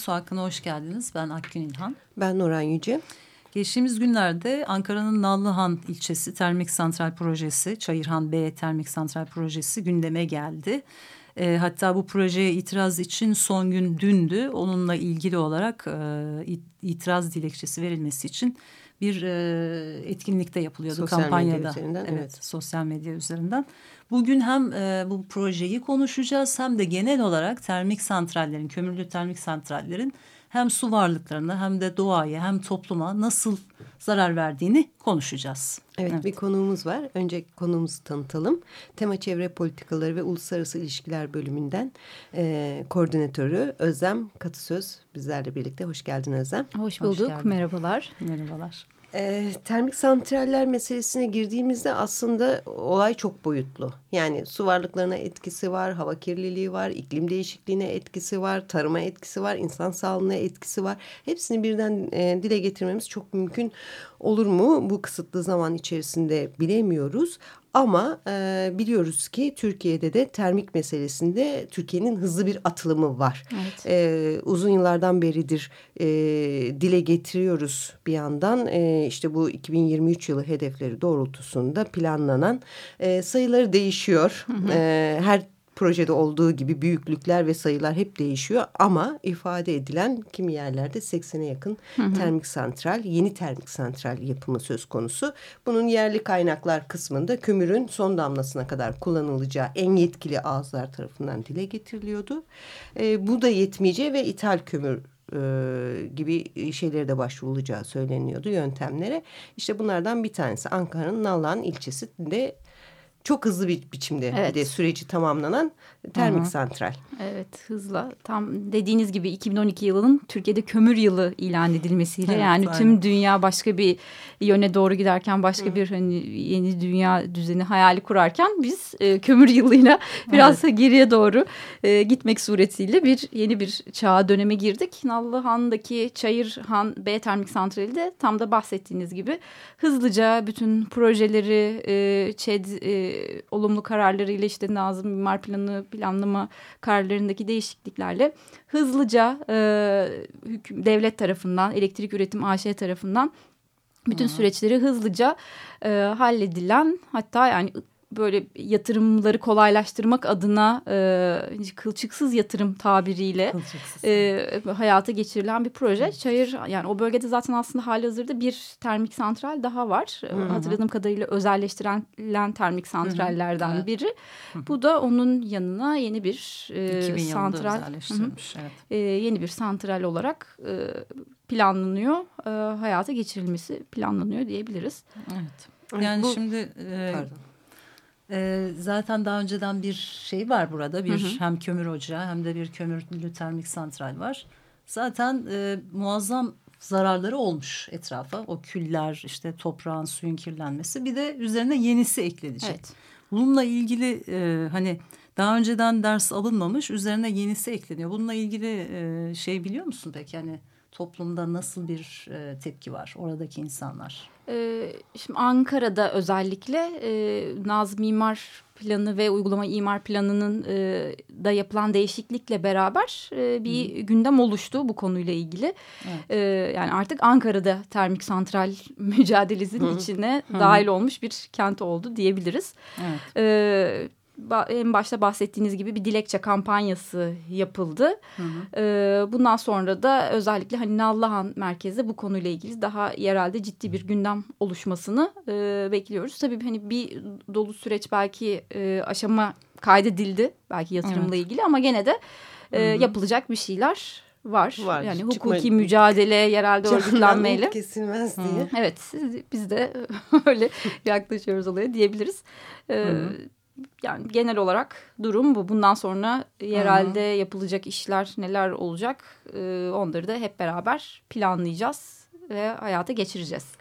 Su Hakkı'na hoş geldiniz. Ben Akgün İlhan. Ben Nuran Yüce. Geçtiğimiz günlerde Ankara'nın Nallıhan ilçesi termik santral projesi, Çayırhan B termik santral projesi gündeme geldi. E, hatta bu projeye itiraz için son gün dündü. Onunla ilgili olarak e, itiraz dilekçesi verilmesi için bir e, etkinlikte yapılıyordu sosyal kampanyada. Medya üzerinden, evet, evet, sosyal medya üzerinden. Bugün hem e, bu projeyi konuşacağız hem de genel olarak termik santrallerin, kömürlü termik santrallerin hem su varlıklarına hem de doğaya hem topluma nasıl zarar verdiğini konuşacağız. Evet, evet bir konuğumuz var. Önce konuğumuzu tanıtalım. Tema Çevre Politikaları ve Uluslararası İlişkiler bölümünden e, koordinatörü Özlem Katısöz bizlerle birlikte. Hoş geldin Özlem. Hoş bulduk. Hoş geldin. Merhabalar. Merhabalar. E, termik santraller meselesine girdiğimizde aslında olay çok boyutlu. Yani su varlıklarına etkisi var, hava kirliliği var, iklim değişikliğine etkisi var, tarıma etkisi var, insan sağlığına etkisi var. Hepsini birden e, dile getirmemiz çok mümkün olur mu? Bu kısıtlı zaman içerisinde bilemiyoruz. Ama e, biliyoruz ki Türkiye'de de termik meselesinde Türkiye'nin hızlı bir atılımı var. Evet. E, uzun yıllardan beridir e, dile getiriyoruz bir yandan. E, işte bu 2023 yılı hedefleri doğrultusunda planlanan e, sayıları değişiyor. Hı hı. E, her projede olduğu gibi büyüklükler ve sayılar hep değişiyor ama ifade edilen kimi yerlerde 80'e yakın hı hı. termik santral, yeni termik santral yapımı söz konusu. Bunun yerli kaynaklar kısmında kömürün son damlasına kadar kullanılacağı en yetkili ağızlar tarafından dile getiriliyordu. E, bu da yetmeyeceği ve ithal kömür e, gibi şeylere de başvurulacağı söyleniyordu yöntemlere. İşte bunlardan bir tanesi Ankara'nın Nallıhan ilçesinde çok hızlı bir biçimde evet. bir de süreci tamamlanan termik -hı. santral. Evet hızla tam dediğiniz gibi 2012 yılının Türkiye'de kömür yılı ilan edilmesiyle evet, yani aynen. tüm dünya başka bir yöne doğru giderken başka Hı. bir hani yeni dünya düzeni hayali kurarken biz e, kömür yılıyla biraz evet. geriye doğru e, gitmek suretiyle bir yeni bir çağa döneme girdik. Nallıhan'daki Çayırhan B termik santrali de tam da bahsettiğiniz gibi hızlıca bütün projeleri e, ÇED e, olumlu kararlarıyla işte Nazım Mimar Planı planlama kararlarındaki değişikliklerle hızlıca e, hüküm, devlet tarafından elektrik üretim AŞ tarafından bütün hmm. süreçleri hızlıca e, halledilen hatta yani böyle yatırımları kolaylaştırmak adına e, kılçıksız yatırım tabiriyle kılçıksız. E, hayata geçirilen bir proje. Evet. Çayır yani o bölgede zaten aslında hali hazırda bir termik santral daha var. Hı -hı. Hatırladığım kadarıyla özelleştirilen termik santrallerden Hı -hı. Evet. biri. Hı -hı. Bu da onun yanına yeni bir e, santral. Evet. E, yeni bir santral olarak e, planlanıyor. E, hayata geçirilmesi planlanıyor diyebiliriz. Evet. Yani Bu, şimdi e, pardon. E, zaten daha önceden bir şey var burada. Bir hı hı. hem kömür ocağı hem de bir kömürlü termik santral var. Zaten e, muazzam zararları olmuş etrafa. O küller, işte toprağın, suyun kirlenmesi. Bir de üzerine yenisi eklenecek. Evet. Bununla ilgili e, hani daha önceden ders alınmamış, üzerine yenisi ekleniyor. Bununla ilgili e, şey biliyor musun peki? Yani toplumda nasıl bir e, tepki var oradaki insanlar? Ee, şimdi Ankara'da özellikle e, Nazım Mimar Planı ve uygulama imar planının e, da yapılan değişiklikle beraber e, bir hmm. gündem oluştu bu konuyla ilgili. Evet. E, yani artık Ankara'da termik santral mücadelesinin içine hmm. dahil olmuş bir kent oldu diyebiliriz. Evet. E, en başta bahsettiğiniz gibi bir dilekçe kampanyası yapıldı. Hı hı. E, bundan sonra da özellikle hani Nallıhan merkezde bu konuyla ilgili daha yerelde ciddi bir gündem oluşmasını e, bekliyoruz. Tabii hani bir dolu süreç belki e, aşama kaydedildi belki yatırımla evet. ilgili ama gene de e, yapılacak bir şeyler var. var. Yani hukuki Çıkma, mücadele, yerelde örgütlenmeyle. kesilmez diye. Evet biz de öyle yaklaşıyoruz olaya diyebiliriz. Ee, yani genel olarak durum bu. Bundan sonra yerelde Hı -hı. yapılacak işler neler olacak e, onları da hep beraber planlayacağız ve hayata geçireceğiz.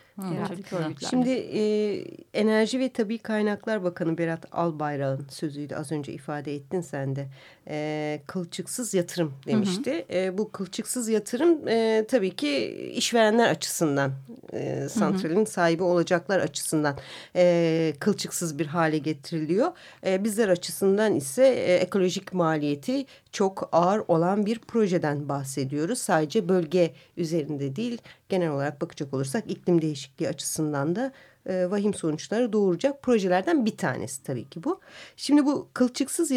Şimdi e, Enerji ve Tabi Kaynaklar Bakanı Berat Albayrak'ın sözüydü az önce ifade ettin sen de. E, kılçıksız yatırım demişti. Hı hı. E, bu kılçıksız yatırım e, tabii ki işverenler açısından e, santralin hı hı. sahibi olacaklar açısından e, kılçıksız bir hale getiriliyor. E, bizler açısından ise e, ekolojik maliyeti çok ağır olan bir projeden bahsediyoruz. Sadece bölge üzerinde değil genel olarak bakacak olursak iklim değişikliği açısından da e, vahim sonuçları doğuracak projelerden bir tanesi tabii ki bu. Şimdi bu kılçıksız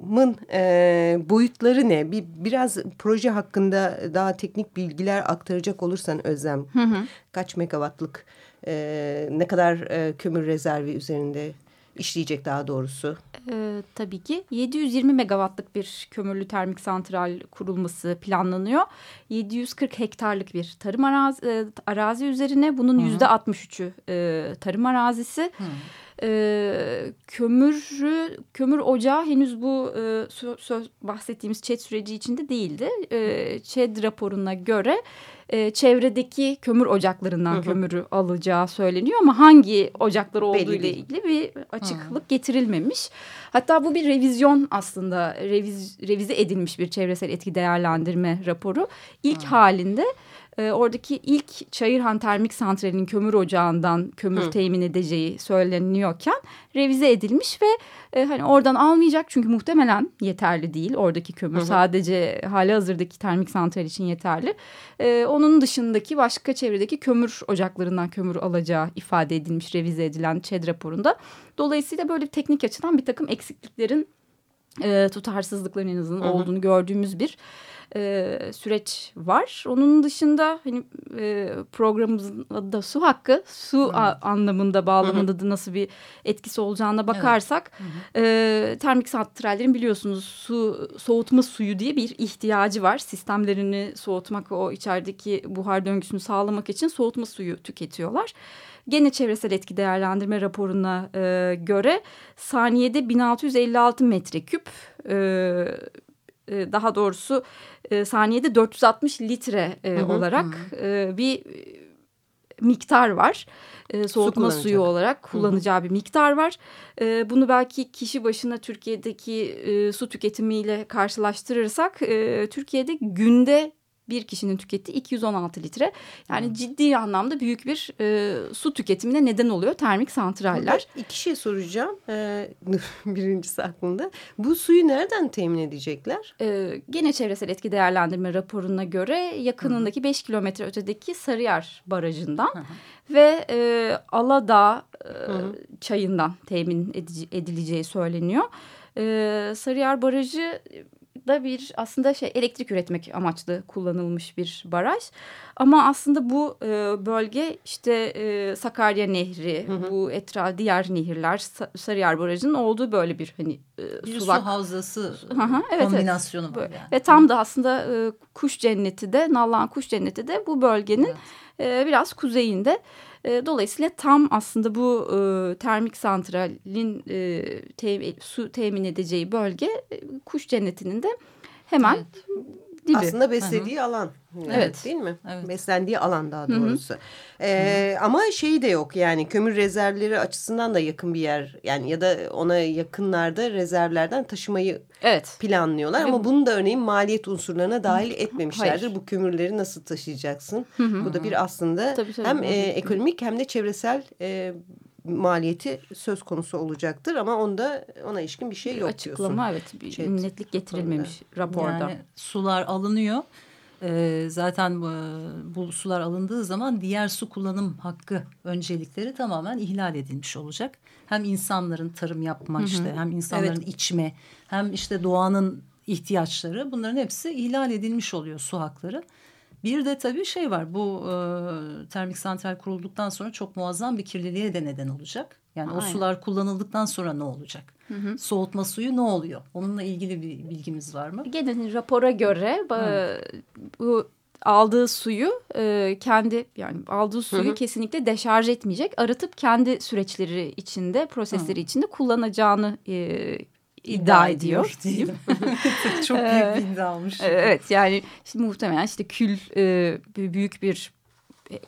yatırımın e, boyutları ne? Bir biraz proje hakkında daha teknik bilgiler aktaracak olursan Özlem. Hı hı. Kaç megawattlık e, ne kadar e, kömür rezervi üzerinde işleyecek daha doğrusu? Ee, tabii ki 720 megawattlık bir kömürlü termik santral kurulması planlanıyor. 740 hektarlık bir tarım arazi, e, arazi üzerine bunun yüzde 63'ü e, tarım arazisi. Hı. E, kömürü, kömür ocağı henüz bu e, söz, bahsettiğimiz ÇED süreci içinde değildi. E, ÇED raporuna göre e, çevredeki kömür ocaklarından hı hı. kömürü alacağı söyleniyor ama hangi ocaklar olduğu ile ilgili bir açıklık hı. getirilmemiş. Hatta bu bir revizyon aslında reviz, revize edilmiş bir çevresel etki değerlendirme raporu. İlk hı. halinde e, oradaki ilk Çayırhan Termik Santrali'nin kömür ocağından kömür Hı. temin edeceği söyleniyorken revize edilmiş ve e, hani oradan almayacak çünkü muhtemelen yeterli değil oradaki kömür Hı. sadece hali hazırdaki termik santral için yeterli. E, onun dışındaki başka çevredeki kömür ocaklarından kömür alacağı ifade edilmiş revize edilen ÇED raporunda. Dolayısıyla böyle teknik açıdan bir takım eksikliklerin e, tutarsızlıkların en azından Hı. olduğunu gördüğümüz bir e, süreç var. Onun dışında hani e, programımızın adı da su hakkı. Su evet. anlamında bağlamında da nasıl bir etkisi olacağına bakarsak evet. e, termik santrallerin biliyorsunuz su soğutma suyu diye bir ihtiyacı var. Sistemlerini soğutmak o içerideki buhar döngüsünü sağlamak için soğutma suyu tüketiyorlar. Gene çevresel etki değerlendirme raporuna e, göre saniyede 1656 metreküp e, e, daha doğrusu e, saniyede 460 litre e, hı hı, olarak hı. E, bir miktar var. E, soğutma Su suyu olarak kullanacağı hı hı. bir miktar var. E, bunu belki kişi başına Türkiye'deki e, su tüketimiyle karşılaştırırsak e, Türkiye'de günde bir kişinin tükettiği 216 litre. Yani hmm. ciddi anlamda büyük bir e, su tüketimine neden oluyor termik santraller. Burada iki şey soracağım. Ee, birincisi aklımda. Bu suyu nereden temin edecekler? Ee, gene çevresel etki değerlendirme raporuna göre yakınındaki 5 kilometre ötedeki Sarıyer Barajı'ndan hmm. ve e, Aladağ e, hmm. çayından temin edileceği söyleniyor. Ee, Sarıyer Barajı da bir aslında şey elektrik üretmek amaçlı kullanılmış bir baraj. Ama aslında bu e, bölge işte e, Sakarya Nehri, hı hı. bu etraf diğer nehirler, Sarıyer Barajı'nın olduğu böyle bir hani e, bir sulak. su havzası hı hı, evet, kombinasyonu evet. var yani. Ve tam da aslında e, kuş cenneti de Nallan Kuş Cenneti de bu bölgenin evet. e, biraz kuzeyinde. Dolayısıyla tam aslında bu e, termik santralin e, te, su temin edeceği bölge kuş cennetinin de hemen evet. Dibi. Aslında beslediği Hı -hı. alan. Yani, evet. Değil mi? Evet. Beslendiği alan daha doğrusu. Hı -hı. Ee, ama şeyi de yok yani kömür rezervleri açısından da yakın bir yer. Yani ya da ona yakınlarda rezervlerden taşımayı evet. planlıyorlar. Ve ama bunu da örneğin maliyet unsurlarına dahil etmemişlerdir. Hayır. Bu kömürleri nasıl taşıyacaksın? Hı -hı. Bu da bir aslında tabii, tabii. hem e, ekonomik hem de çevresel e, maliyeti söz konusu olacaktır ama onda ona ilişkin bir şey yok Açıklama diyorsun. evet bir şey, netlik getirilmemiş onda. raporda. Yani sular alınıyor. Ee, zaten e, bu sular alındığı zaman diğer su kullanım hakkı öncelikleri tamamen ihlal edilmiş olacak. Hem insanların tarım yapma hı hı. işte hem insanların evet. içme hem işte doğanın ihtiyaçları bunların hepsi ihlal edilmiş oluyor su hakları. Bir de tabii şey var bu e, termik santral kurulduktan sonra çok muazzam bir kirliliğe de neden olacak. Yani Aynen. o sular kullanıldıktan sonra ne olacak? Hı hı. Soğutma suyu ne oluyor? Onunla ilgili bir bilgimiz var mı? Gene rapora göre bu aldığı suyu e, kendi yani aldığı suyu hı hı. kesinlikle deşarj etmeyecek. Aratıp kendi süreçleri içinde, prosesleri hı. içinde kullanacağını e, iddia, ediyor. Diyelim. Çok büyük bir iddia olmuş. Evet yani işte muhtemelen işte kül e, büyük bir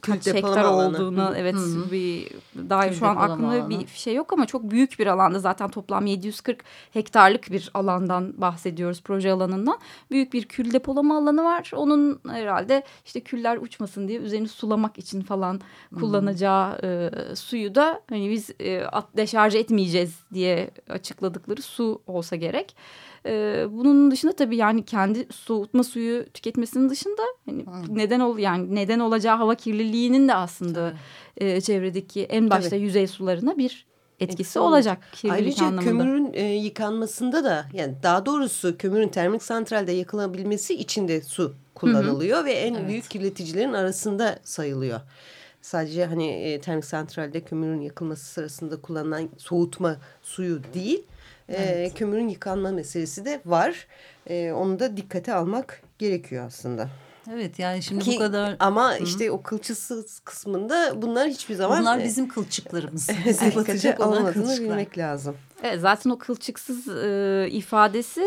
kaç hektar olduğunu evet Hı-hı. bir daha Kül şu an aklımda alanı. bir şey yok ama çok büyük bir alanda zaten toplam 740 hektarlık bir alandan bahsediyoruz proje alanından. Büyük bir kül depolama alanı var. Onun herhalde işte küller uçmasın diye üzerini sulamak için falan kullanacağı e, suyu da hani biz e, deşarj etmeyeceğiz diye açıkladıkları su olsa gerek. E, bunun dışında tabii yani kendi soğutma suyu tüketmesinin dışında hani neden ol yani neden olacağı hava kirliliğinin de aslında e, çevredeki en başta tabii. yüzey sularına bir etkisi olacak. Ayrıca anlamında. kömürün e, yıkanmasında da yani daha doğrusu kömürün termik santralde yakılabilmesi için de su kullanılıyor Hı -hı. ve en evet. büyük kirleticilerin arasında sayılıyor. Sadece hani e, termik santralde kömürün yakılması sırasında kullanılan soğutma suyu değil Evet. E, kömürün yıkanma meselesi de var. E, onu da dikkate almak gerekiyor aslında. Evet yani şimdi Ki, bu kadar... Ama Hı. işte o kılçıksız kısmında bunlar hiçbir zaman... Bunlar e, bizim kılçıklarımız. Batacak olan kılçıklar. bilmek lazım. Evet, zaten o kılçıksız e, ifadesi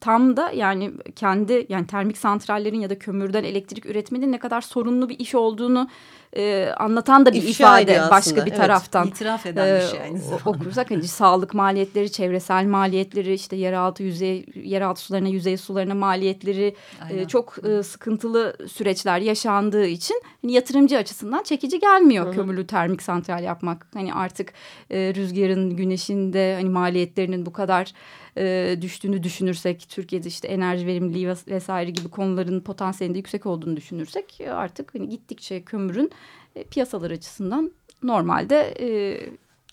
tam da yani kendi yani termik santrallerin ya da kömürden elektrik üretmenin ne kadar sorunlu bir iş olduğunu e, anlatan da bir İfşa ifade başka bir taraftan. Evet, itiraf eden bir şey aynı zamanda. Okursak hani sağlık maliyetleri, çevresel maliyetleri, işte yeraltı yüzey, yeraltı sularına, yüzey sularına maliyetleri e, çok e, sıkıntılı süreçler yaşandığı için hani yatırımcı açısından çekici gelmiyor Hı -hı. kömürlü termik santral yapmak. Hani artık e, rüzgarın, güneşin de hani maliyetlerinin bu kadar e, düştüğünü düşünürsek Türkiye'de işte enerji verimliliği vesaire gibi konuların potansiyelinde yüksek olduğunu düşünürsek e, artık hani gittikçe kömürün e, piyasalar açısından normalde e,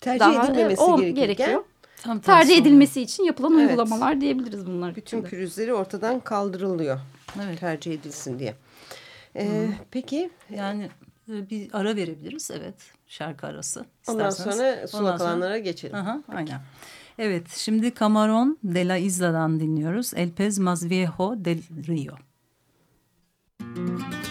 tercih daha, edilmemesi e, gerekiyor. Tam tercih edilmesi için yapılan evet. uygulamalar diyebiliriz bunlar. Bütün içinde. pürüzleri ortadan kaldırılıyor. Evet. Tercih edilsin diye. Ee, peki. Yani e, bir ara verebiliriz. Evet. Şarkı arası. Ondan sonra sulak alanlara geçelim. Aha, aynen. Evet, şimdi Camarón de la Isla'dan dinliyoruz. El pez más viejo del río. Müzik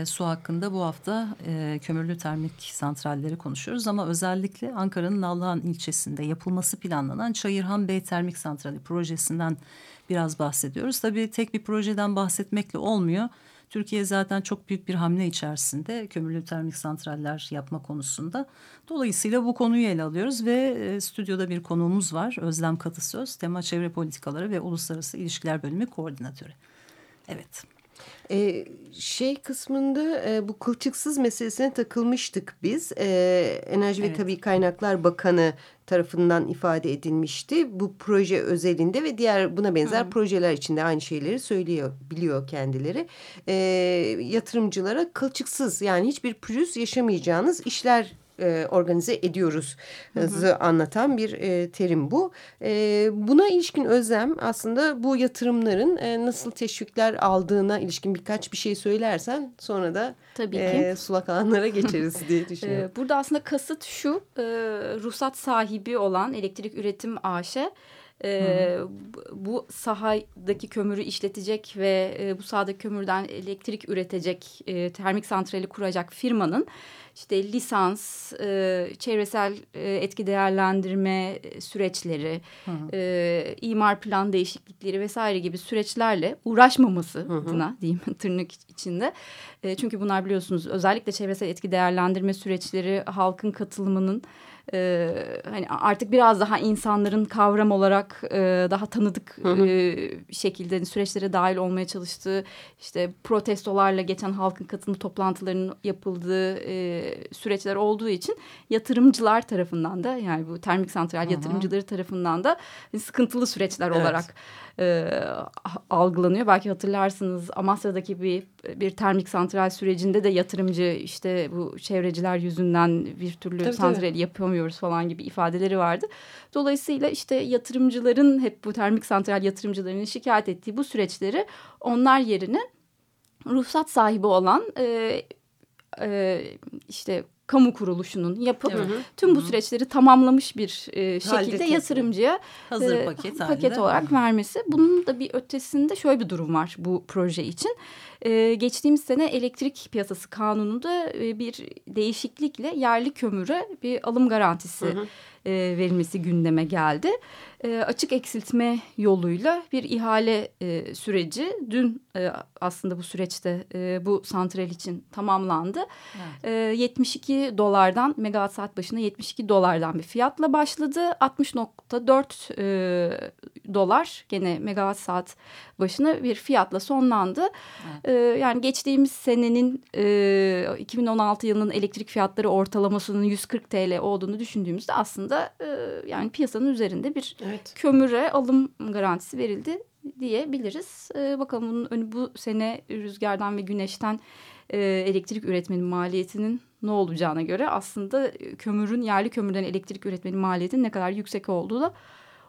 e, su hakkında bu hafta e, kömürlü termik santralleri konuşuyoruz. Ama özellikle Ankara'nın Nallıhan ilçesinde yapılması planlanan Çayırhan Bey Termik Santrali projesinden biraz bahsediyoruz. Tabii tek bir projeden bahsetmekle olmuyor. Türkiye zaten çok büyük bir hamle içerisinde kömürlü termik santraller yapma konusunda. Dolayısıyla bu konuyu ele alıyoruz ve e, stüdyoda bir konuğumuz var. Özlem Katısöz, Tema Çevre Politikaları ve Uluslararası İlişkiler Bölümü Koordinatörü. Evet. Ee, şey kısmında e, bu kılçıksız meselesine takılmıştık biz. E, Enerji evet. ve Tabii Kaynaklar Bakanı tarafından ifade edilmişti. Bu proje özelinde ve diğer buna benzer Hı. projeler içinde aynı şeyleri söylüyor, biliyor kendileri. E, yatırımcılara kılçıksız yani hiçbir pürüz yaşamayacağınız işler e, organize ediyoruz hı hı. anlatan bir e, terim bu. E, buna ilişkin özlem aslında bu yatırımların e, nasıl teşvikler aldığına ilişkin birkaç bir şey söylersen sonra da Tabii ki. E, sulak alanlara geçeriz diye düşünüyorum. Burada aslında kasıt şu e, ruhsat sahibi olan elektrik üretim AŞ e, bu sahadaki kömürü işletecek ve e, bu sahadaki kömürden elektrik üretecek e, termik santrali kuracak firmanın işte lisans, e, çevresel e, etki değerlendirme süreçleri, e, imar plan değişiklikleri vesaire gibi süreçlerle uğraşmaması hı hı. adına diyeyim tırnak içinde. E, çünkü bunlar biliyorsunuz özellikle çevresel etki değerlendirme süreçleri halkın katılımının e, hani artık biraz daha insanların kavram olarak e, daha tanıdık hı hı. E, şekilde hani süreçlere dahil olmaya çalıştığı işte protestolarla geçen halkın katılımı toplantılarının yapıldığı e, süreçler olduğu için yatırımcılar tarafından da yani bu termik santral hı hı. yatırımcıları tarafından da sıkıntılı süreçler evet. olarak e, algılanıyor. Belki hatırlarsınız Amasya'daki bir bir termik santral sürecinde de yatırımcı işte bu çevreciler yüzünden bir türlü tabii, santral tabii. yapamıyoruz falan gibi ifadeleri vardı. Dolayısıyla işte yatırımcıların hep bu termik santral yatırımcılarının şikayet ettiği bu süreçleri onlar yerine ruhsat sahibi olan e, e, işte kamu kuruluşunun yapıp evet. tüm bu süreçleri tamamlamış bir e, şekilde yatırımcıya hazır e, paket, paket olarak vermesi. Bunun da bir ötesinde şöyle bir durum var bu proje için. E, geçtiğimiz sene elektrik piyasası kanununda e, bir değişiklikle yerli kömüre bir alım garantisi hı hı e, verilmesi gündeme geldi. E, açık eksiltme yoluyla bir ihale e, süreci dün e, aslında bu süreçte e, bu santral için tamamlandı. Evet. E, 72 dolardan megawatt saat başına 72 dolardan bir fiyatla başladı. 60.4 e, dolar gene megawatt saat başına bir fiyatla sonlandı. Evet. E, yani geçtiğimiz senenin e, 2016 yılının elektrik fiyatları ortalamasının 140 TL olduğunu düşündüğümüzde aslında e, yani piyasanın üzerinde bir evet. kömüre alım garantisi verildi diyebiliriz. E, bakalım bunun önü bu sene rüzgardan ve güneşten e, elektrik üretmenin maliyetinin ne olacağına göre aslında kömürün yerli kömürden elektrik üretmenin maliyetinin ne kadar yüksek olduğu da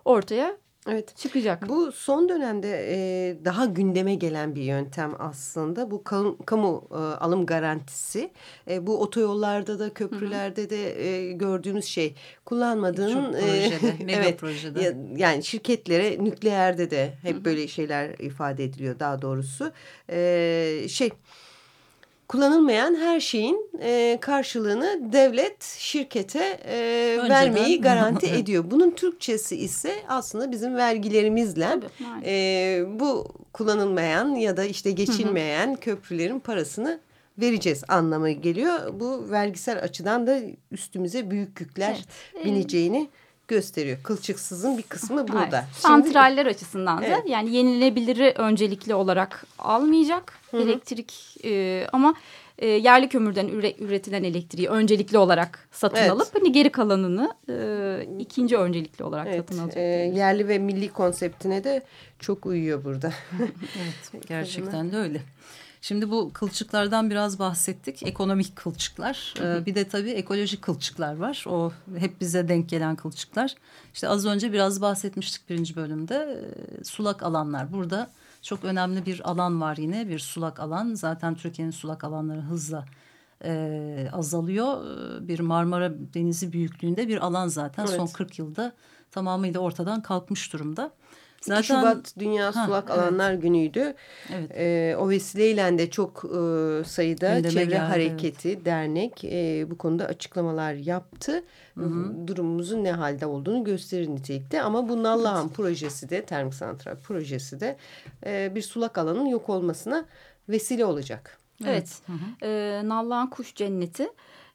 ortaya Evet. Çıkacak. Bu son dönemde e, daha gündeme gelen bir yöntem aslında. Bu kamu, kamu e, alım garantisi. E, bu otoyollarda da köprülerde Hı -hı. de e, gördüğünüz şey. Kullanmadığın... E, projede, mega evet, projede. Yani şirketlere nükleerde de hep Hı -hı. böyle şeyler ifade ediliyor daha doğrusu. E, şey kullanılmayan her şeyin e, karşılığını devlet şirkete e, vermeyi garanti ediyor. Bunun Türkçesi ise aslında bizim vergilerimizle Tabii, e, bu kullanılmayan ya da işte geçilmeyen köprülerin parasını vereceğiz anlamı geliyor. Bu vergisel açıdan da üstümüze büyük yükler evet. bineceğini gösteriyor. Kılçıksızın bir kısmı burada. Hayır. Santraller açısından da evet. yani yenilebiliri öncelikli olarak almayacak Hı -hı. elektrik e, ama e, yerli kömürden üre, üretilen elektriği öncelikli olarak satın evet. alıp hani geri kalanını e, ikinci öncelikli olarak evet. satın alacak. E, yerli ve milli konseptine de çok uyuyor burada. evet gerçekten de öyle. Şimdi bu kılçıklardan biraz bahsettik. Ekonomik kılçıklar. Ee, bir de tabii ekolojik kılçıklar var. O hep bize denk gelen kılçıklar. İşte az önce biraz bahsetmiştik birinci bölümde. Ee, sulak alanlar. Burada çok önemli bir alan var yine. Bir sulak alan. Zaten Türkiye'nin sulak alanları hızla e, azalıyor. Ee, bir Marmara Denizi büyüklüğünde bir alan zaten. Evet. Son 40 yılda tamamıyla ortadan kalkmış durumda. Zaten, 2 Şubat Dünya ha, Sulak evet. Alanlar Günü'ydü. Evet. E, o vesileyle de çok e, sayıda Gündeme çevre geldi, hareketi, evet. dernek e, bu konuda açıklamalar yaptı. Hı hı. Durumumuzun ne halde olduğunu gösterir nitelikte. Ama bu Nallıhan evet. projesi de, termik santral projesi de e, bir sulak alanın yok olmasına vesile olacak. Evet, evet. E, Nallıhan Kuş Cenneti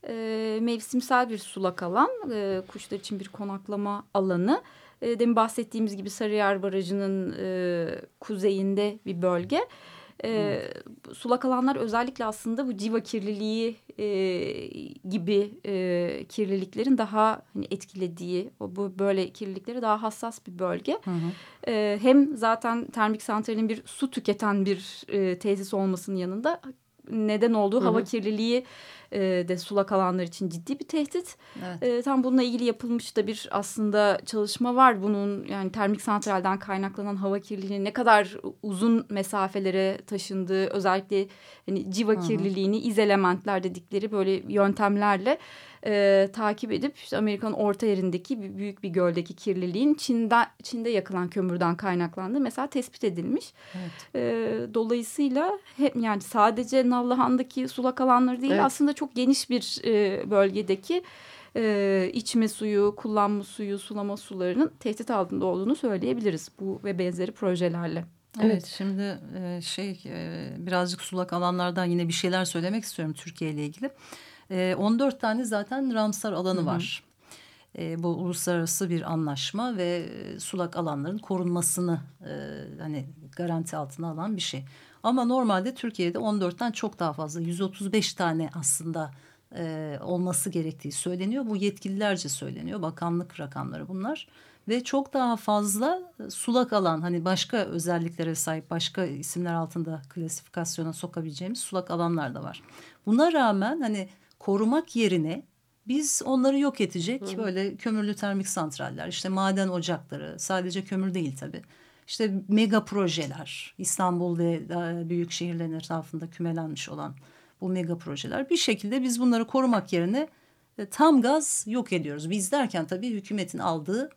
e, mevsimsel bir sulak alan, e, kuşlar için bir konaklama alanı. E, demin bahsettiğimiz gibi Sarıyer Barajı'nın e, kuzeyinde bir bölge. E, sulak alanlar özellikle aslında bu civa kirliliği e, gibi e, kirliliklerin daha hani etkilediği, o bu böyle kirlilikleri daha hassas bir bölge. Hı hı. E, hem zaten termik santralin bir su tüketen bir e, tesis olmasının yanında neden olduğu hı hı. hava kirliliği de sulak alanlar için ciddi bir tehdit. Evet. E, tam bununla ilgili yapılmış da bir aslında çalışma var. Bunun yani termik santralden kaynaklanan hava kirliliğinin ne kadar uzun mesafelere taşındığı özellikle hani civa hı. kirliliğini izelementler dedikleri böyle yöntemlerle e, takip edip işte Amerika'nın orta yerindeki bir, büyük bir göldeki kirliliğin Çin'de, Çin'de yakılan kömürden kaynaklandığı mesela tespit edilmiş. Evet. E, dolayısıyla hep yani sadece Nallıhan'daki sulak alanları değil evet. aslında çok geniş bir e, bölgedeki e, içme suyu, kullanma suyu, sulama sularının tehdit altında olduğunu söyleyebiliriz bu ve benzeri projelerle. Evet, evet şimdi e, şey e, birazcık sulak alanlardan yine bir şeyler söylemek istiyorum Türkiye ile ilgili. E, ee, 14 tane zaten Ramsar alanı Hı -hı. var. E, bu uluslararası bir anlaşma ve sulak alanların korunmasını e, hani garanti altına alan bir şey. Ama normalde Türkiye'de 14'ten çok daha fazla 135 tane aslında e, olması gerektiği söyleniyor. Bu yetkililerce söyleniyor. Bakanlık rakamları bunlar. Ve çok daha fazla sulak alan hani başka özelliklere sahip başka isimler altında klasifikasyona sokabileceğimiz sulak alanlar da var. Buna rağmen hani korumak yerine biz onları yok edecek Hı. böyle kömürlü termik santraller, işte maden ocakları, sadece kömür değil tabii. İşte mega projeler, İstanbul ve büyük şehirlerin etrafında kümelenmiş olan bu mega projeler. Bir şekilde biz bunları korumak yerine e, tam gaz yok ediyoruz. Biz derken tabii hükümetin aldığı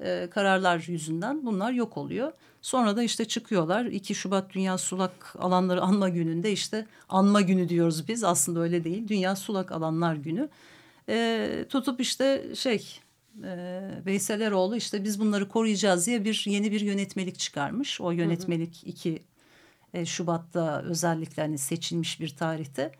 e, kararlar yüzünden bunlar yok oluyor. Sonra da işte çıkıyorlar 2 Şubat Dünya Sulak Alanları Anma Günü'nde işte anma günü diyoruz biz aslında öyle değil. Dünya Sulak Alanlar Günü. E, tutup işte şey e, Veysel Eroğlu işte biz bunları koruyacağız diye bir yeni bir yönetmelik çıkarmış. O yönetmelik 2 e, Şubat'ta özellikle hani seçilmiş bir tarihte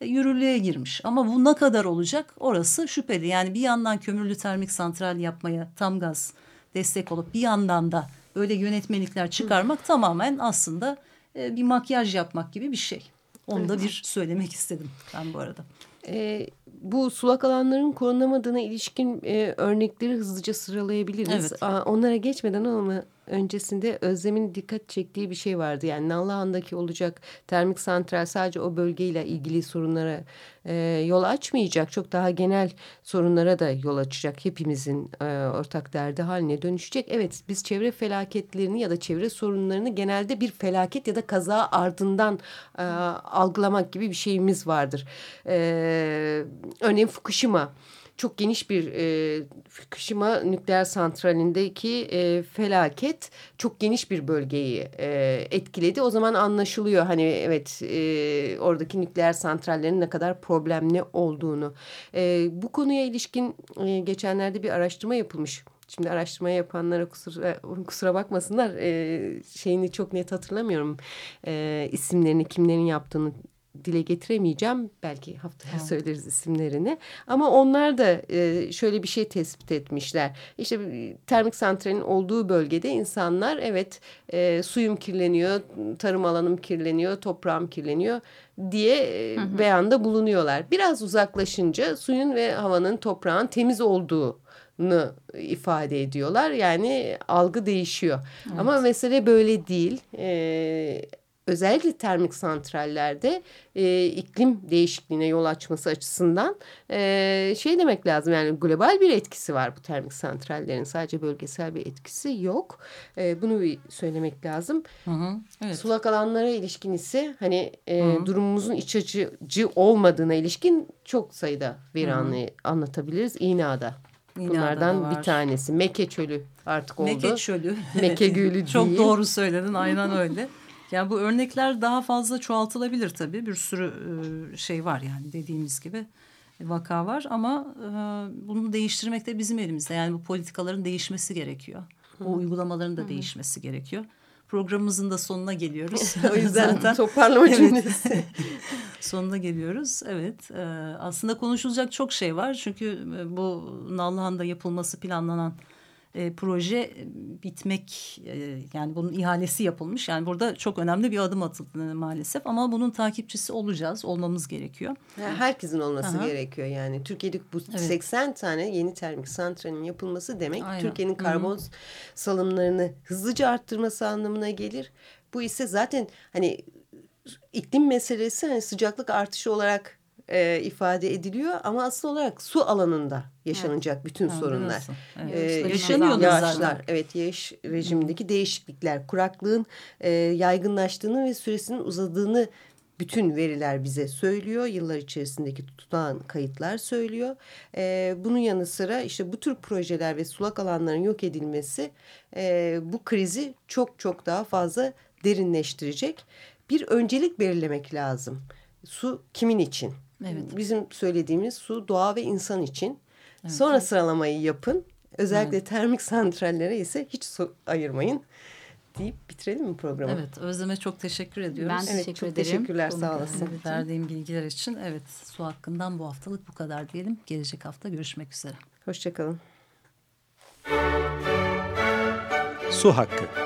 e, yürürlüğe girmiş. Ama bu ne kadar olacak orası şüpheli. Yani bir yandan kömürlü termik santral yapmaya tam gaz destek olup bir yandan da öyle yönetmelikler çıkarmak Hı. tamamen aslında e, bir makyaj yapmak gibi bir şey. Onu evet. da bir söylemek istedim ben bu arada. E, bu sulak alanların korunamadığına ilişkin e, örnekleri hızlıca sıralayabiliriz. Evet. Aa, onlara geçmeden ama öncesinde Özlem'in dikkat çektiği bir şey vardı. Yani Nallıhan'daki olacak termik santral sadece o bölgeyle ilgili sorunlara e, yol açmayacak. Çok daha genel sorunlara da yol açacak. Hepimizin e, ortak derdi haline dönüşecek. Evet biz çevre felaketlerini ya da çevre sorunlarını genelde bir felaket ya da kaza ardından e, algılamak gibi bir şeyimiz vardır. E, örneğin Fukushima çok geniş bir e, Fukushima nükleer santralindeki e, felaket çok geniş bir bölgeyi e, etkiledi. O zaman anlaşılıyor hani evet e, oradaki nükleer santrallerin ne kadar problemli olduğunu. E, bu konuya ilişkin e, geçenlerde bir araştırma yapılmış. Şimdi araştırma yapanlara kusura, kusura bakmasınlar e, şeyini çok net hatırlamıyorum e, isimlerini kimlerin yaptığını dile getiremeyeceğim. Belki haftaya tamam. söyleriz isimlerini. Ama onlar da e, şöyle bir şey tespit etmişler. İşte termik santralin olduğu bölgede insanlar evet e, suyum kirleniyor, tarım alanım kirleniyor, toprağım kirleniyor diye e, hı hı. beyanda bulunuyorlar. Biraz uzaklaşınca suyun ve havanın toprağın temiz olduğu ifade ediyorlar. Yani algı değişiyor. Evet. Ama mesele böyle değil. Ee, özellikle termik santrallerde e, iklim değişikliğine yol açması açısından e, şey demek lazım yani global bir etkisi var bu termik santrallerin sadece bölgesel bir etkisi yok. E, bunu bir söylemek lazım. Hı hı, evet. Sulak alanlara ilişkin ise hani e, hı hı. durumumuzun iç açıcı olmadığına ilişkin çok sayıda veri hı. anlatabiliriz. İğneada Bunlardan bir tanesi. Mekke Çölü artık oldu. Meke çölü. Meke gölü. Çok doğru söyledin aynen öyle. Yani bu örnekler daha fazla çoğaltılabilir tabii. Bir sürü e, şey var yani dediğimiz gibi vaka var ama e, bunu değiştirmek de bizim elimizde. Yani bu politikaların değişmesi gerekiyor. Bu uygulamaların da Hı. değişmesi gerekiyor. Programımızın da sonuna geliyoruz. o yüzden Zaten, toparlama cümlesi. sonuna geliyoruz. Evet. E, aslında konuşulacak çok şey var. Çünkü bu Nallıhan'da yapılması planlanan e, proje bitmek e, yani bunun ihalesi yapılmış. Yani burada çok önemli bir adım atıldı maalesef ama bunun takipçisi olacağız, olmamız gerekiyor. Herkesin olması Aha. gerekiyor yani. Türkiye'de bu evet. 80 tane yeni termik santralin yapılması demek Türkiye'nin karbon Hı -hı. salımlarını hızlıca arttırması anlamına gelir. Bu ise zaten hani iklim meselesi hani sıcaklık artışı olarak e, ifade ediliyor ama asıl olarak su alanında yaşanacak evet. bütün ha, sorunlar. Evet. Ee, Yaşanıyordu yağışlar. Evet yağış rejimindeki Hı. değişiklikler, kuraklığın e, yaygınlaştığını ve süresinin uzadığını bütün veriler bize söylüyor. Yıllar içerisindeki tutulan kayıtlar söylüyor. Ee, bunun yanı sıra işte bu tür projeler ve sulak alanların yok edilmesi e, bu krizi çok çok daha fazla derinleştirecek. Bir öncelik belirlemek lazım. Su kimin için? Evet. Bizim söylediğimiz su doğa ve insan için. Evet. Sonra sıralamayı yapın. Özellikle evet. termik santrallere ise hiç su ayırmayın deyip bitirelim mi programı? Evet Özlem'e çok teşekkür ediyoruz. Ben evet, teşekkür çok ederim. Teşekkürler sağ olasın. Verdiğim bilgiler için. Evet su hakkından bu haftalık bu kadar diyelim. Gelecek hafta görüşmek üzere. Hoşçakalın. Su hakkı.